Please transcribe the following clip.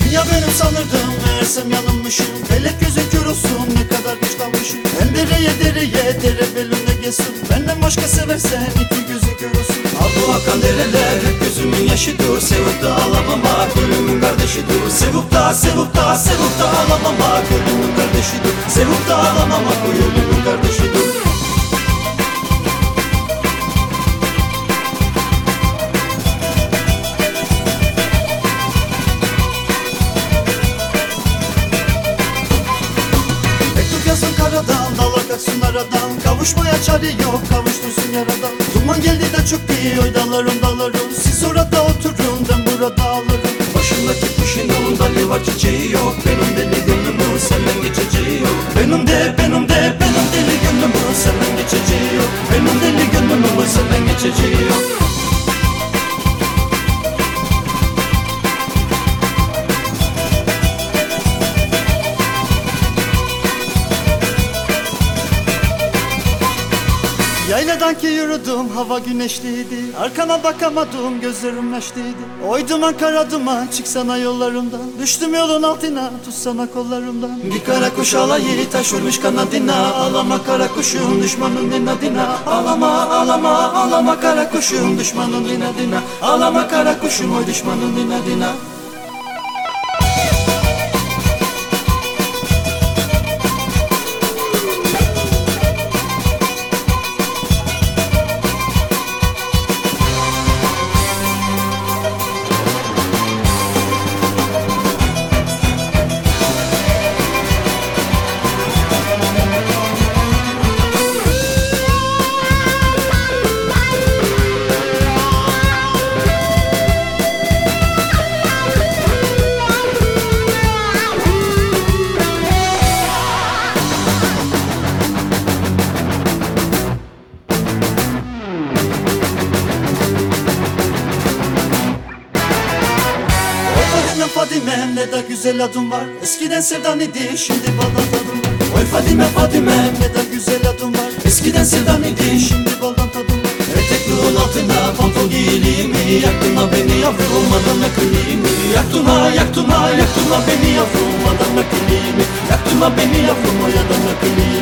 Dünya benim sanırdım meğersem yanılmışım. Felek gözü kör olsun ne kadar güç kalmışım. Ben dereye dereye dere belinde geçsin Benden başka seversen iki gözü kör olsun. Al bu dereler hep gözümün yaşıdır Sevip de ağlamamak ölümün kardeşidir Sevip de sevip de sevip de ağlamamak ölümün kardeşidir Sevip de ağlamamak o ölümün kardeşidir kaçsın aradan Kavuşmaya çare yok Kavuştursun yaradan. Duman geldi de çöktü Oy dağlarım dağlarım Siz orada oturun Ben burada ağlarım. Başındaki kuşun yolunda liva çiçeği yok. Benim deli gönlümün senden geçeceği yok. Benim de benim de benim deli gönlümün senden geçeceği yok. Benim deli gönlümün senden geçeceği yok Yayladan ki yürüdüm hava güneşliydi. Arkama bakamadım gözlerim yaşlıydı. Oy duman kara duman çıksana yollarımdan. Düştüm yolun altına tutsana kollarımdan. Bir kara kuş alayı taşırmış kanadına. Ağlama kara kuşum düşmanın inadına. Ağlama ağlama ağlama kara kuşum düşmanın inadına. Ağlama kara kuşum o düşmanın inadına Oy Fadime ne de güzel adım var. Eskiden sevdan idi şimdi baldan tadım var. Oy Fadime Fadime ne de güzel adım var. Eskiden sevdan idi şimdi baldan tadım var. Etekliğin altına pantol giyiliğimi Yaktın ha beni yavrum adam akıllıyımı Yaktın ha yaktın ha yaktın ha beni yavrum adam akıllıyımı Yaktın ha beni yavrum o adam akıllıyımı